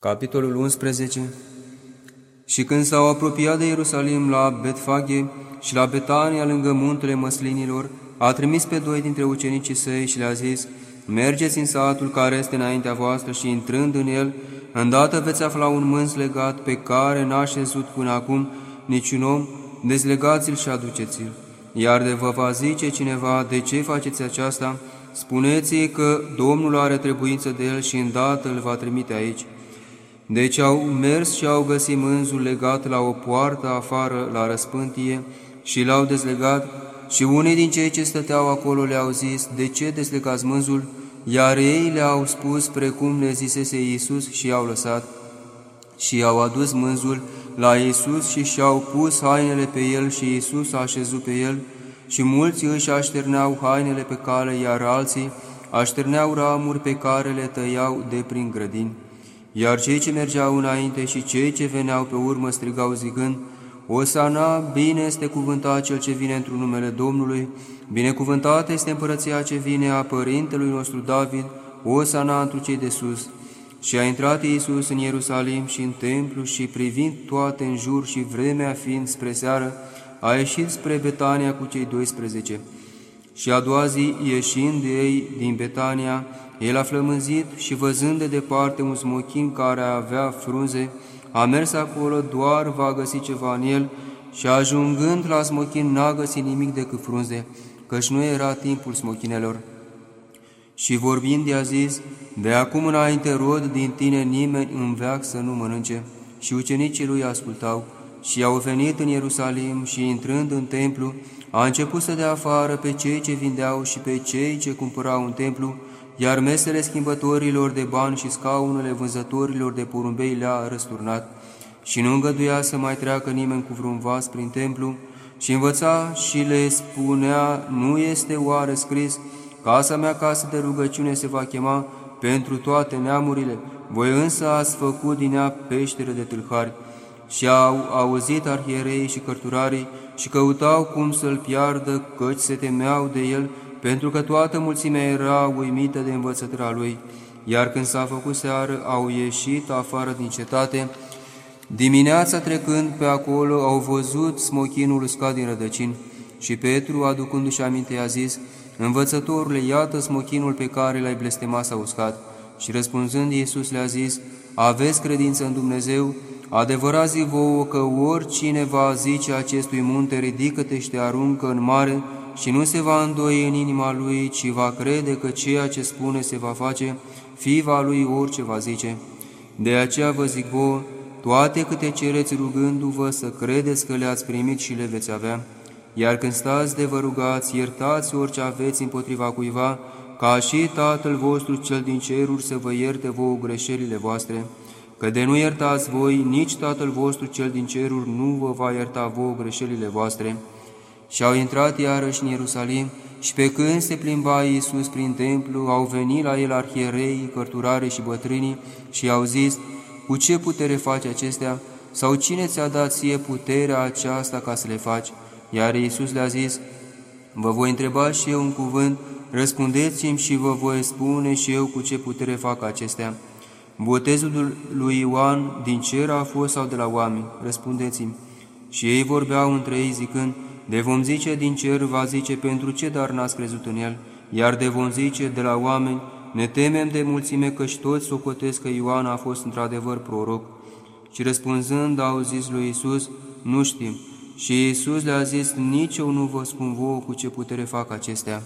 Capitolul 11 Și când s-au apropiat de Ierusalim la Betfaghe și la Betania lângă muntele măslinilor, a trimis pe doi dintre ucenicii săi și le-a zis, Mergeți în satul care este înaintea voastră și intrând în el, îndată veți afla un mâns legat pe care n-a șezut până acum niciun om, dezlegați-l și aduceți-l. Iar de vă va zice cineva, de ce faceți aceasta, spuneți că Domnul are trebuință de el și îndată îl va trimite aici. Deci au mers și au găsit mânzul legat la o poartă afară la răspântie și l-au dezlegat și unii din cei ce stăteau acolo le-au zis, de ce dezlegați mânzul? Iar ei le-au spus precum le zisese Iisus și i-au lăsat. Și i-au adus mânzul la Iisus și și-au pus hainele pe el și Iisus a așezut pe el și mulți își așterneau hainele pe cale, iar alții așterneau ramuri pe care le tăiau de prin grădini. Iar cei ce mergeau înainte și cei ce veneau pe urmă strigau zicând, Osana, bine este cuvântat cel ce vine într-un numele Domnului, binecuvântată este împărăția ce vine a părintelui nostru David, Osana întru cei de sus. Și a intrat Iisus în Ierusalim și în templu și privind toate în jur și vremea fiind spre seară, a ieșit spre Betania cu cei 12. Și a doua zi, ieșind de ei din Betania, el a flămânzit și văzând de departe un smochin care avea frunze, a mers acolo, doar va găsi ceva în el și ajungând la smochin n-a găsit nimic decât frunze, căci nu era timpul smochinelor. Și vorbind i-a zis, de acum înainte rod din tine nimeni în veac să nu mănânce. Și ucenicii lui ascultau și au venit în Ierusalim și intrând în templu, a început să dea afară pe cei ce vindeau și pe cei ce cumpărau în templu, iar mesele schimbătorilor de bani și scaunele vânzătorilor de porumbei le-a răsturnat și nu îngăduia să mai treacă nimeni cu vreun vas prin templu și învăța și le spunea, nu este oare scris, casa mea casă de rugăciune se va chema pentru toate neamurile, voi însă ați făcut din ea peștere de tâlhari. Și au auzit arhierei și cărturarii și căutau cum să-l piardă, căci se temeau de el pentru că toată mulțimea era uimită de învățătura lui, iar când s-a făcut seară, au ieșit afară din cetate. Dimineața trecând pe acolo, au văzut smochinul uscat din rădăcini și Petru, aducându-și aminte, a zis, Învățătorule, iată smochinul pe care l-ai blestemat s-a uscat. Și răspunzând, Iisus le-a zis, Aveți credință în Dumnezeu? Adevărat zic vouă că oricine va zice acestui munte, ridică-te și te aruncă în mare, și nu se va îndoi în inima lui, ci va crede că ceea ce spune se va face, fiva lui orice va zice. De aceea vă zic vouă, toate câte cereți rugându-vă să credeți că le-ați primit și le veți avea, iar când stați de vă rugați, iertați orice aveți împotriva cuiva, ca și Tatăl vostru cel din ceruri să vă ierte vouă greșelile voastre, că de nu iertați voi, nici Tatăl vostru cel din ceruri nu vă va ierta vouă greșelile voastre. Și au intrat iarăși în Ierusalim și pe când se plimba Iisus prin templu, au venit la el arhierei, cărturare și bătrânii și i-au zis, Cu ce putere faci acestea? Sau cine ți-a dat ție puterea aceasta ca să le faci? Iar Iisus le-a zis, Vă voi întreba și eu un cuvânt, răspundeți-mi și vă voi spune și eu cu ce putere fac acestea. Botezul lui Ioan din cer a fost sau de la oameni? Răspundeți-mi. Și ei vorbeau între ei zicând, de vom zice din cer, va zice pentru ce dar n-ați crezut în el, iar de vom zice de la oameni, ne temem de mulțime căci toți socotesc că Ioan a fost într-adevăr proroc. Și răspunzând au zis lui Isus, nu știm. Și Iisus le-a zis, nici eu nu vă spun vouă cu ce putere fac acestea.